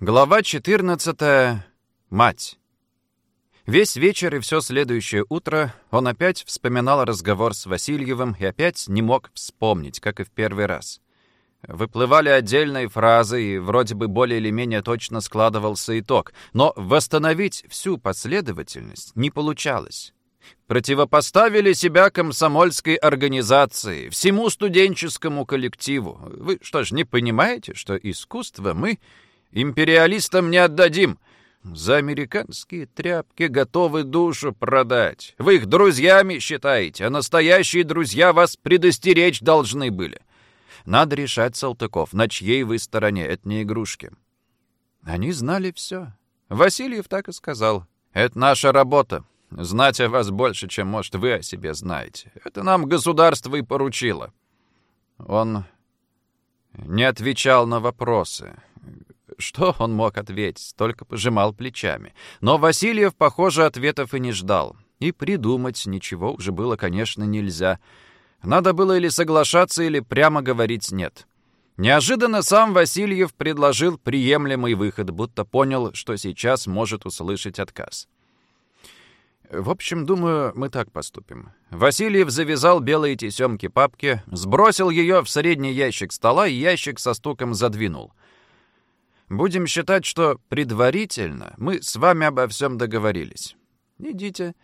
Глава 14. Мать. Весь вечер и все следующее утро он опять вспоминал разговор с Васильевым и опять не мог вспомнить, как и в первый раз. Выплывали отдельные фразы, и вроде бы более или менее точно складывался итог, но восстановить всю последовательность не получалось. Противопоставили себя комсомольской организации, всему студенческому коллективу. Вы что ж, не понимаете, что искусство мы империалистам не отдадим? За американские тряпки готовы душу продать. Вы их друзьями считаете, а настоящие друзья вас предостеречь должны были. Надо решать, Салтыков, на чьей вы стороне, это не игрушки. Они знали все. Васильев так и сказал. Это наша работа. Знать о вас больше, чем, может, вы о себе знаете. Это нам государство и поручило. Он не отвечал на вопросы. Что он мог ответить? Только пожимал плечами. Но Васильев, похоже, ответов и не ждал. И придумать ничего уже было, конечно, нельзя. Надо было или соглашаться, или прямо говорить «нет». Неожиданно сам Васильев предложил приемлемый выход, будто понял, что сейчас может услышать отказ. В общем, думаю, мы так поступим. Васильев завязал белые тесемки папки, сбросил ее в средний ящик стола и ящик со стуком задвинул — Будем считать, что предварительно мы с вами обо всем договорились. Идите.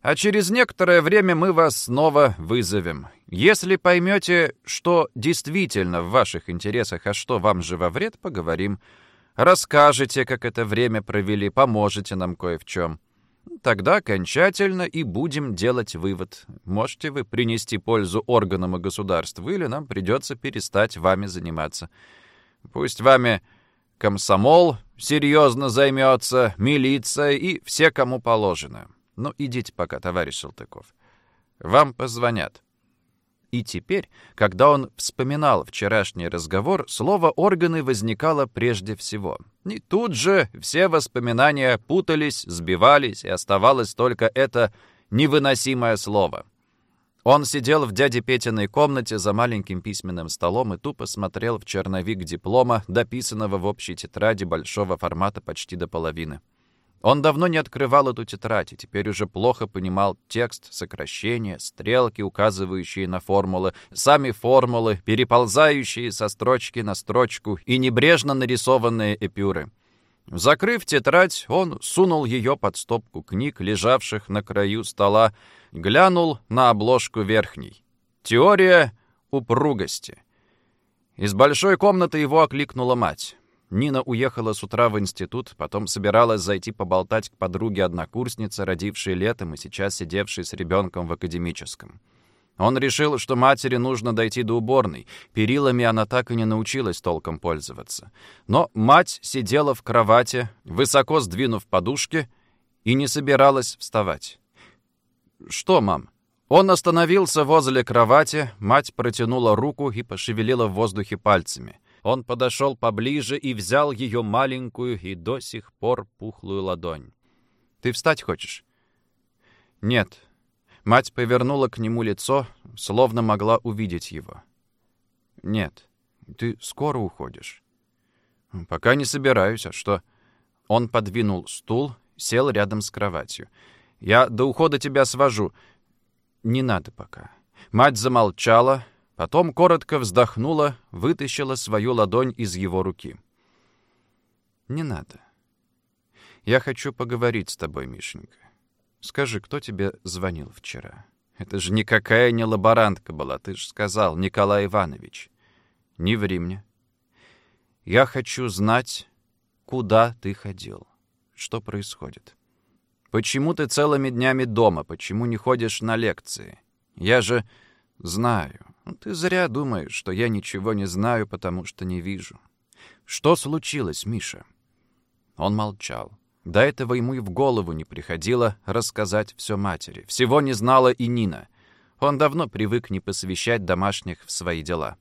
А через некоторое время мы вас снова вызовем. Если поймете, что действительно в ваших интересах, а что вам же во вред, поговорим. Расскажете, как это время провели, поможете нам кое в чем. Тогда окончательно и будем делать вывод. Можете вы принести пользу органам и государству, или нам придется перестать вами заниматься. Пусть вами Комсомол серьезно займется, милиция и все, кому положено. Ну, идите пока, товарищ Салтыков. Вам позвонят. И теперь, когда он вспоминал вчерашний разговор, слово «органы» возникало прежде всего. И тут же все воспоминания путались, сбивались, и оставалось только это невыносимое слово — он сидел в дяде Петиной комнате за маленьким письменным столом и тупо смотрел в черновик диплома, дописанного в общей тетради большого формата почти до половины. Он давно не открывал эту тетрадь и теперь уже плохо понимал текст, сокращения, стрелки, указывающие на формулы, сами формулы, переползающие со строчки на строчку и небрежно нарисованные эпюры. Закрыв тетрадь, он сунул ее под стопку книг, лежавших на краю стола, глянул на обложку верхней. «Теория упругости». Из большой комнаты его окликнула мать. Нина уехала с утра в институт, потом собиралась зайти поболтать к подруге-однокурснице, родившей летом и сейчас сидевшей с ребенком в академическом. Он решил, что матери нужно дойти до уборной. Перилами она так и не научилась толком пользоваться. Но мать сидела в кровати, высоко сдвинув подушки, и не собиралась вставать. «Что, мам?» Он остановился возле кровати, мать протянула руку и пошевелила в воздухе пальцами. Он подошел поближе и взял ее маленькую и до сих пор пухлую ладонь. «Ты встать хочешь?» «Нет», Мать повернула к нему лицо, словно могла увидеть его. «Нет, ты скоро уходишь». «Пока не собираюсь, а что?» Он подвинул стул, сел рядом с кроватью. «Я до ухода тебя свожу». «Не надо пока». Мать замолчала, потом коротко вздохнула, вытащила свою ладонь из его руки. «Не надо. Я хочу поговорить с тобой, Мишенька. Скажи, кто тебе звонил вчера? Это же никакая не лаборантка была, ты же сказал, Николай Иванович. Не ври мне. Я хочу знать, куда ты ходил. Что происходит? Почему ты целыми днями дома? Почему не ходишь на лекции? Я же знаю. Ну, ты зря думаешь, что я ничего не знаю, потому что не вижу. Что случилось, Миша? Он молчал. До этого ему и в голову не приходило рассказать все матери. Всего не знала и Нина. Он давно привык не посвящать домашних в свои дела.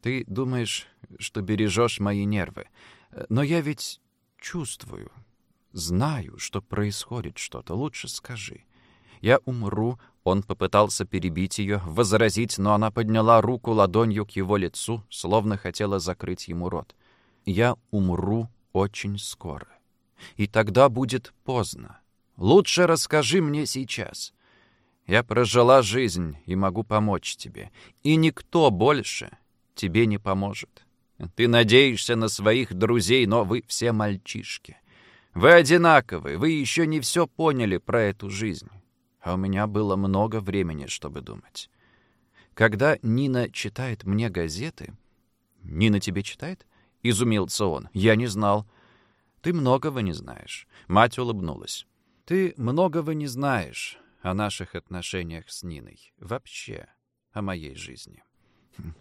«Ты думаешь, что бережешь мои нервы. Но я ведь чувствую, знаю, что происходит что-то. Лучше скажи. Я умру». Он попытался перебить ее, возразить, но она подняла руку ладонью к его лицу, словно хотела закрыть ему рот. «Я умру очень скоро. И тогда будет поздно. Лучше расскажи мне сейчас. Я прожила жизнь и могу помочь тебе. И никто больше тебе не поможет. Ты надеешься на своих друзей, но вы все мальчишки. Вы одинаковы, вы еще не все поняли про эту жизнь. А у меня было много времени, чтобы думать. Когда Нина читает мне газеты... «Нина тебе читает?» — изумился он. «Я не знал». «Ты многого не знаешь». Мать улыбнулась. «Ты многого не знаешь о наших отношениях с Ниной. Вообще о моей жизни.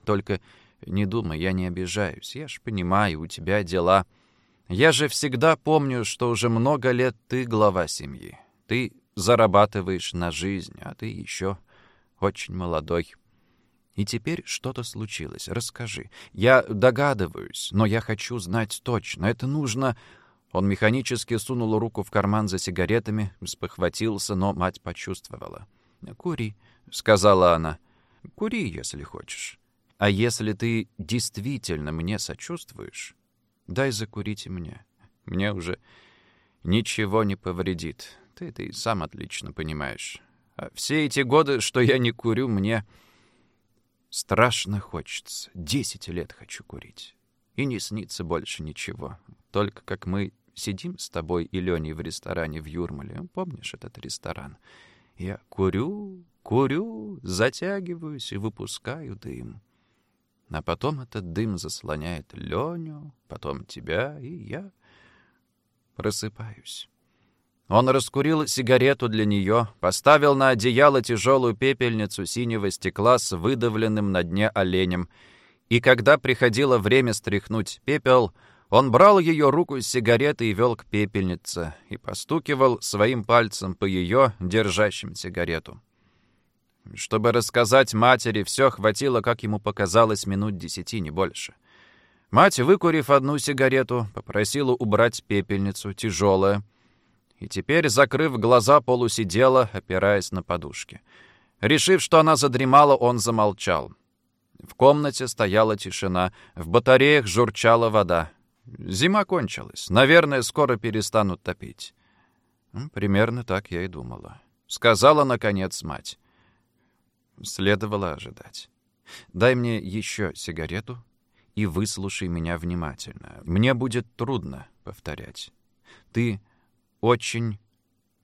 Только не думай, я не обижаюсь. Я ж понимаю, у тебя дела. Я же всегда помню, что уже много лет ты глава семьи. Ты зарабатываешь на жизнь, а ты еще очень молодой. И теперь что-то случилось. Расскажи. Я догадываюсь, но я хочу знать точно. Это нужно... Он механически сунул руку в карман за сигаретами, спохватился, но мать почувствовала. «Кури», — сказала она. «Кури, если хочешь. А если ты действительно мне сочувствуешь, дай закурить мне. Мне уже ничего не повредит. Ты это и сам отлично понимаешь. А все эти годы, что я не курю, мне страшно хочется. Десять лет хочу курить. И не снится больше ничего. Только как мы сидим с тобой и Леней в ресторане в Юрмале. Помнишь этот ресторан? Я курю, курю, затягиваюсь и выпускаю дым. А потом этот дым заслоняет Леню, потом тебя, и я просыпаюсь. Он раскурил сигарету для нее, поставил на одеяло тяжелую пепельницу синего стекла с выдавленным на дне оленем, и когда приходило время стряхнуть пепел, он брал ее руку с сигаретой и вел к пепельнице и постукивал своим пальцем по ее, держащим сигарету. Чтобы рассказать матери, все хватило, как ему показалось, минут десяти, не больше. Мать, выкурив одну сигарету, попросила убрать пепельницу, тяжелая, и теперь, закрыв глаза, полусидела, опираясь на подушки. Решив, что она задремала, он замолчал. В комнате стояла тишина, в батареях журчала вода. Зима кончилась. Наверное, скоро перестанут топить. Примерно так я и думала. Сказала, наконец, мать. Следовало ожидать. «Дай мне еще сигарету и выслушай меня внимательно. Мне будет трудно повторять. Ты очень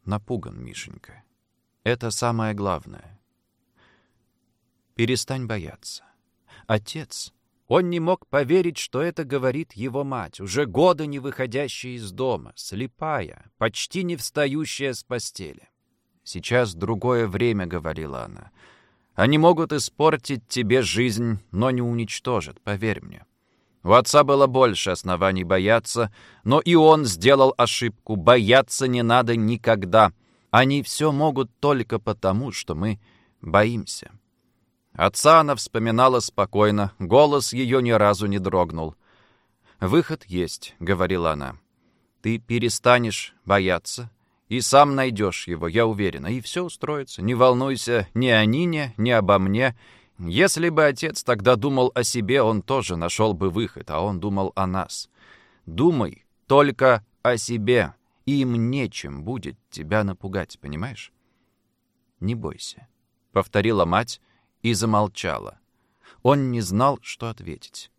напуган, Мишенька. Это самое главное. Перестань бояться. Отец, он не мог поверить, что это говорит его мать, уже года не выходящая из дома, слепая, почти не встающая с постели. «Сейчас другое время», — говорила она, — они могут испортить тебе жизнь, но не уничтожат, поверь мне. У отца было больше оснований бояться, но и он сделал ошибку. Бояться не надо никогда. Они все могут только потому, что мы боимся. Отца она вспоминала спокойно, голос ее ни разу не дрогнул. «Выход есть», — говорила она. «Ты перестанешь бояться, и сам найдешь его, я уверена, и все устроится. Не волнуйся ни о Нине, ни обо мне. Если бы отец тогда думал о себе, он тоже нашел бы выход, а он думал о нас. Думай только о себе, им нечем будет тебя напугать, понимаешь? Не бойся, — повторила мать и замолчала. Он не знал, что ответить.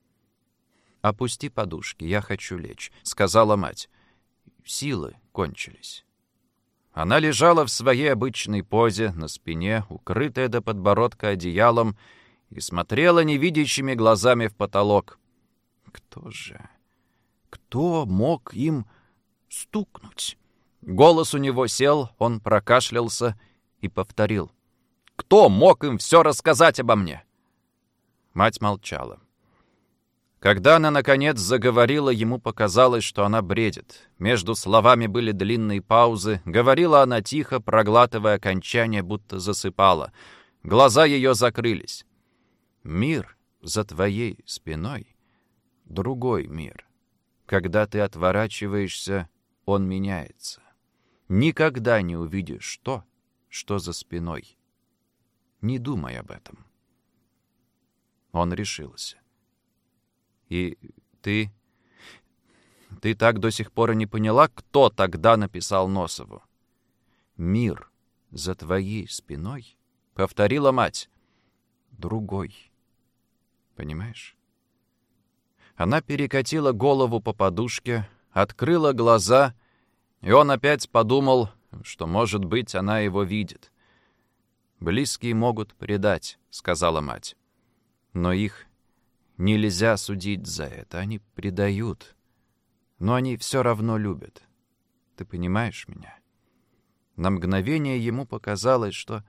«Опусти подушки, я хочу лечь», — сказала мать. Силы кончились. Она лежала в своей обычной позе, на спине, укрытая до подбородка одеялом, и смотрела невидящими глазами в потолок. Кто же? Кто мог им стукнуть? Голос у него сел, он прокашлялся и повторил. «Кто мог им все рассказать обо мне?» Мать молчала. Когда она, наконец, заговорила, ему показалось, что она бредит. Между словами были длинные паузы. Говорила она тихо, проглатывая окончание, будто засыпала. Глаза ее закрылись. «Мир за твоей спиной — другой мир. Когда ты отворачиваешься, он меняется. Никогда не увидишь то, что за спиной. Не думай об этом». Он решился. И ты... Ты так до сих пор и не поняла, кто тогда написал Носову. «Мир за твоей спиной», — повторила мать, — «другой». Понимаешь? Она перекатила голову по подушке, открыла глаза, и он опять подумал, что, может быть, она его видит. «Близкие могут предать», — сказала мать. «Но их нельзя судить за это. Они предают. Но они все равно любят. Ты понимаешь меня?» На мгновение ему показалось, что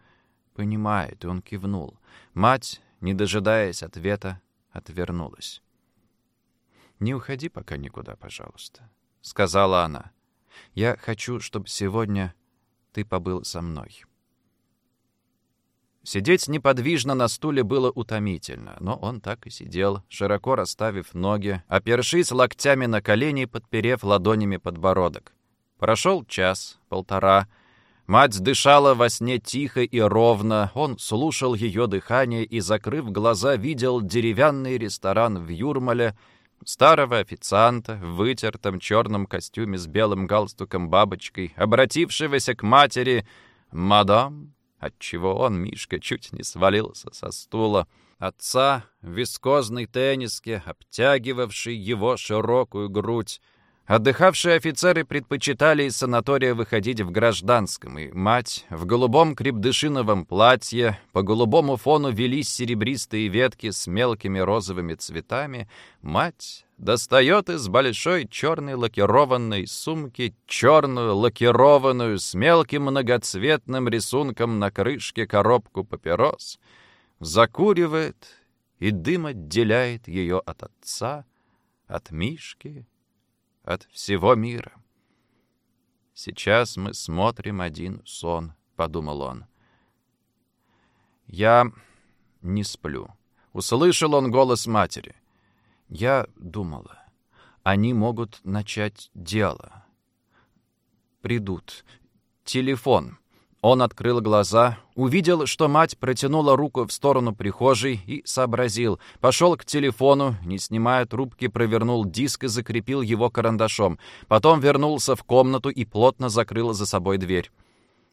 понимает, и он кивнул. Мать, не дожидаясь ответа, отвернулась. «Не уходи пока никуда, пожалуйста», — сказала она. «Я хочу, чтобы сегодня ты побыл со мной». Сидеть неподвижно на стуле было утомительно, но он так и сидел, широко расставив ноги, опершись локтями на колени, подперев ладонями подбородок. Прошел час, полтора. Мать дышала во сне тихо и ровно, он слушал ее дыхание и, закрыв глаза, видел деревянный ресторан в Юрмале, старого официанта в вытертом черном костюме с белым галстуком-бабочкой, обратившегося к матери «Мадам, отчего он, Мишка, чуть не свалился со стула. Отца в вискозной тенниске, обтягивавший его широкую грудь. Отдыхавшие офицеры предпочитали из санатория выходить в гражданском, и мать в голубом крепдышиновом платье, по голубому фону велись серебристые ветки с мелкими розовыми цветами. Мать достает из большой черной лакированной сумки черную лакированную с мелким многоцветным рисунком на крышке коробку папирос, закуривает, и дым отделяет ее от отца, от Мишки, от всего мира. «Сейчас мы смотрим один сон», — подумал он. «Я не сплю». Услышал он голос матери. «Я думала, они могут начать дело. Придут. Телефон. Он открыл глаза, увидел, что мать протянула руку в сторону прихожей и сообразил. Пошел к телефону, не снимая трубки, провернул диск и закрепил его карандашом. Потом вернулся в комнату и плотно закрыл за собой дверь.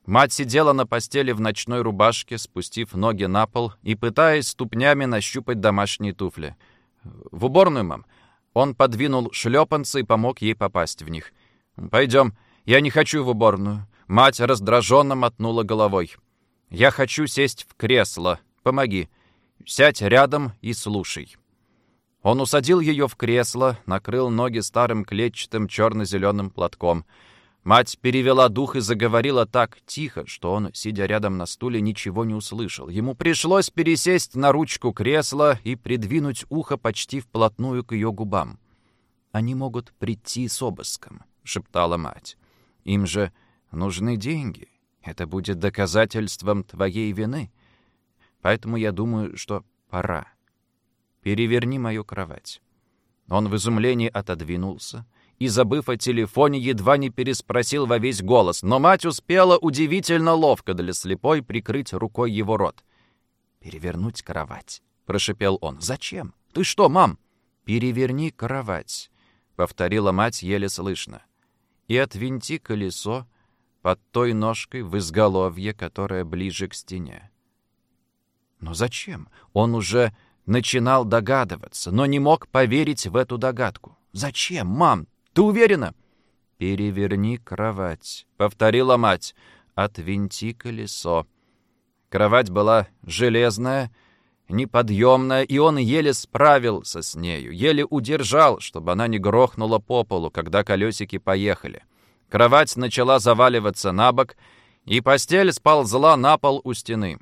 Мать сидела на постели в ночной рубашке, спустив ноги на пол и пытаясь ступнями нащупать домашние туфли. «В уборную, мам». Он подвинул шлепанцы и помог ей попасть в них. «Пойдем. Я не хочу в уборную. Мать раздраженно мотнула головой. «Я хочу сесть в кресло. Помоги. Сядь рядом и слушай». Он усадил ее в кресло, накрыл ноги старым клетчатым черно-зеленым платком. Мать перевела дух и заговорила так тихо, что он, сидя рядом на стуле, ничего не услышал. Ему пришлось пересесть на ручку кресла и придвинуть ухо почти вплотную к ее губам. «Они могут прийти с обыском», — шептала мать. «Им же Нужны деньги. Это будет доказательством твоей вины. Поэтому я думаю, что пора. Переверни мою кровать». Он в изумлении отодвинулся и, забыв о телефоне, едва не переспросил во весь голос, но мать успела удивительно ловко для слепой прикрыть рукой его рот. «Перевернуть кровать», — прошипел он. «Зачем? Ты что, мам?» «Переверни кровать», — повторила мать еле слышно. «И отвинти колесо под той ножкой в изголовье, которая ближе к стене. Но зачем? Он уже начинал догадываться, но не мог поверить в эту догадку. «Зачем, мам? Ты уверена?» «Переверни кровать», — повторила мать. «Отвинти колесо». Кровать была железная, неподъемная, и он еле справился с нею, еле удержал, чтобы она не грохнула по полу, когда колесики поехали. Кровать начала заваливаться на бок, и постель сползла на пол у стены.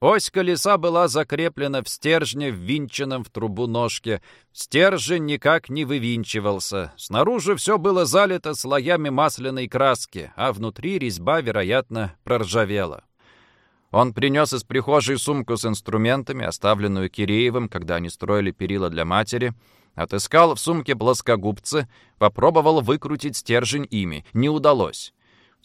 Ось колеса была закреплена в стержне, ввинченном в трубу ножке. Стержень никак не вывинчивался. Снаружи все было залито слоями масляной краски, а внутри резьба, вероятно, проржавела. Он принес из прихожей сумку с инструментами, оставленную Киреевым, когда они строили перила для матери, Отыскал в сумке плоскогубцы, попробовал выкрутить стержень ими. Не удалось.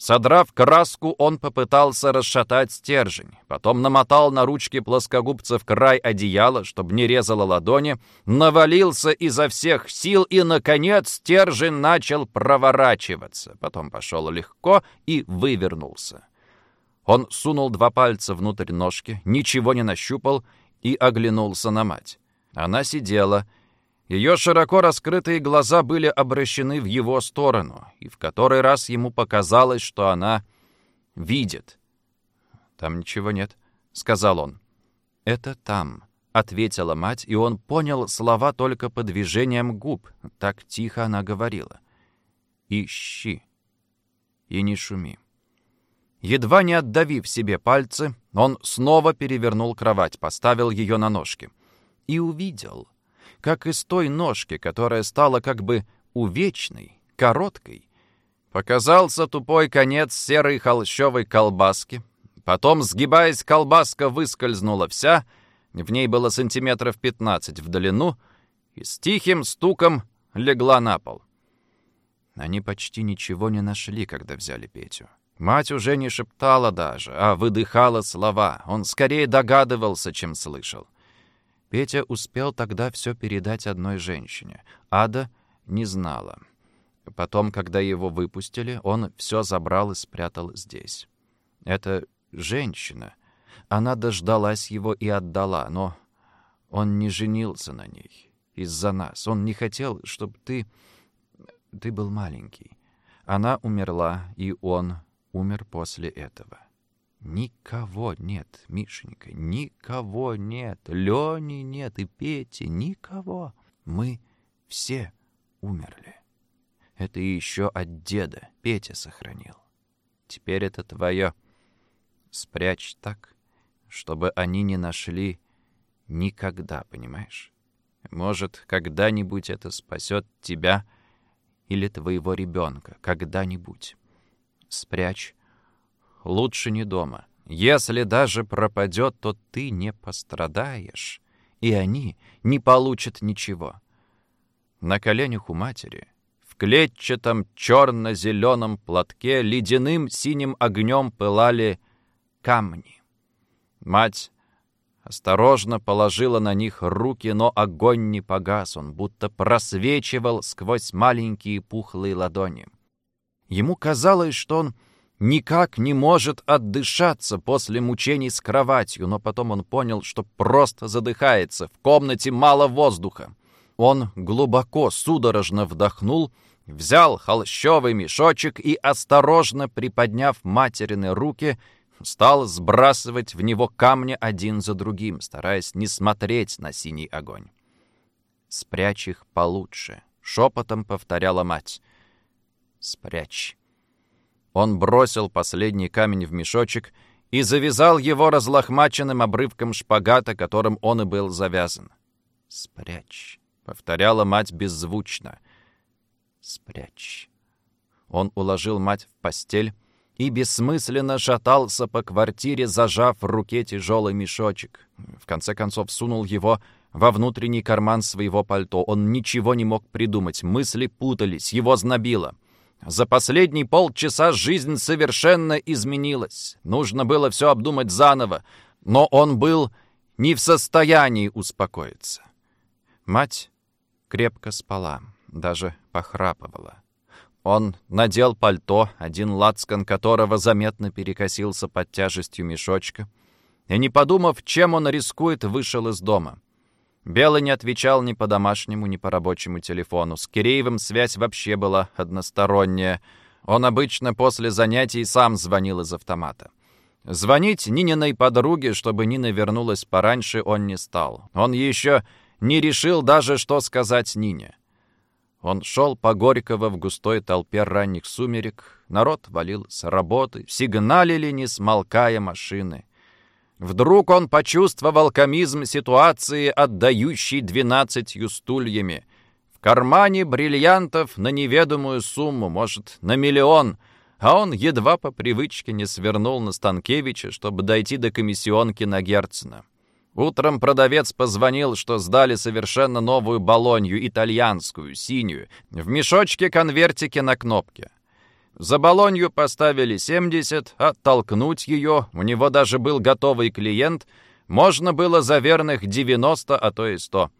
Содрав краску, он попытался расшатать стержень. Потом намотал на ручки плоскогубцев край одеяла, чтобы не резало ладони, навалился изо всех сил, и, наконец, стержень начал проворачиваться. Потом пошел легко и вывернулся. Он сунул два пальца внутрь ножки, ничего не нащупал и оглянулся на мать. Она сидела, ее широко раскрытые глаза были обращены в его сторону, и в который раз ему показалось, что она видит. «Там ничего нет», — сказал он. «Это там», — ответила мать, и он понял слова только по движениям губ. Так тихо она говорила. «Ищи и не шуми». Едва не отдавив себе пальцы, он снова перевернул кровать, поставил ее на ножки. И увидел — как из той ножки, которая стала как бы увечной, короткой. Показался тупой конец серой холщовой колбаски. Потом, сгибаясь, колбаска выскользнула вся, в ней было сантиметров 15 в длину, и с тихим стуком легла на пол. Они почти ничего не нашли, когда взяли Петю. Мать уже не шептала даже, а выдыхала слова. Он скорее догадывался, чем слышал. Петя успел тогда все передать одной женщине. Ада не знала. Потом, когда его выпустили, он все забрал и спрятал здесь. Это женщина. Она дождалась его и отдала, но он не женился на ней. Из-за нас. Он не хотел, чтобы ты... Ты был маленький. Она умерла, и он умер после этого. Никого нет, Мишенька, никого нет. Лени нет и Пети, никого. Мы все умерли. Это еще от деда Петя сохранил. Теперь это твое. Спрячь так, чтобы они не нашли никогда, понимаешь? Может, когда-нибудь это спасет тебя или твоего ребенка. Когда-нибудь. Спрячь лучше не дома. Если даже пропадет, то ты не пострадаешь, и они не получат ничего. На коленях у матери, в клетчатом черно-зеленом платке, ледяным синим огнем пылали камни. Мать осторожно положила на них руки, но огонь не погас, он будто просвечивал сквозь маленькие пухлые ладони. Ему казалось, что он никак не может отдышаться после мучений с кроватью, но потом он понял, что просто задыхается, в комнате мало воздуха. Он глубоко, судорожно вдохнул, взял холщовый мешочек и, осторожно приподняв материны руки, стал сбрасывать в него камни один за другим, стараясь не смотреть на синий огонь. «Спрячь их получше», — шепотом повторяла мать. «Спрячь». Он бросил последний камень в мешочек и завязал его разлохмаченным обрывком шпагата, которым он и был завязан. «Спрячь», — повторяла мать беззвучно. «Спрячь». Он уложил мать в постель и бессмысленно шатался по квартире, зажав в руке тяжелый мешочек. В конце концов сунул его во внутренний карман своего пальто. Он ничего не мог придумать, мысли путались, его знобило. За последние полчаса жизнь совершенно изменилась. Нужно было все обдумать заново, но он был не в состоянии успокоиться. Мать крепко спала, даже похрапывала. Он надел пальто, один лацкан которого заметно перекосился под тяжестью мешочка, и, не подумав, чем он рискует, вышел из дома. Белый не отвечал ни по домашнему, ни по рабочему телефону. С Киреевым связь вообще была односторонняя. Он обычно после занятий сам звонил из автомата. Звонить Нининой подруге, чтобы Нина вернулась пораньше, он не стал. Он еще не решил даже, что сказать Нине. Он шел по Горького в густой толпе ранних сумерек. Народ валил с работы, сигналили, не смолкая машины. Вдруг он почувствовал комизм ситуации, отдающей двенадцатью стульями. В кармане бриллиантов на неведомую сумму, может, на миллион, а он едва по привычке не свернул на Станкевича, чтобы дойти до комиссионки на Герцена. Утром продавец позвонил, что сдали совершенно новую балонью, итальянскую, синюю, в мешочке-конвертике на кнопке. За Болонью поставили 70, а толкнуть ее, у него даже был готовый клиент, можно было за верных 90, а то и 100.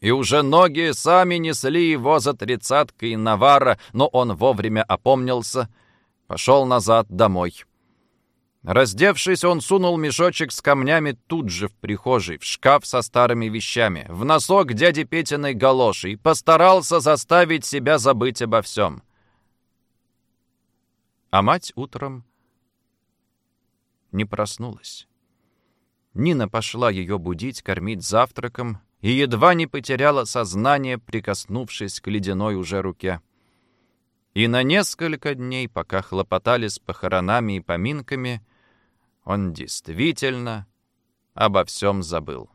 И уже ноги сами несли его за тридцаткой Навара, но он вовремя опомнился, пошел назад домой. Раздевшись, он сунул мешочек с камнями тут же в прихожей, в шкаф со старыми вещами, в носок дяди Петиной галоши и постарался заставить себя забыть обо всем. А мать утром не проснулась. Нина пошла ее будить, кормить завтраком и едва не потеряла сознание, прикоснувшись к ледяной уже руке. И на несколько дней, пока хлопотали с похоронами и поминками, он действительно обо всем забыл.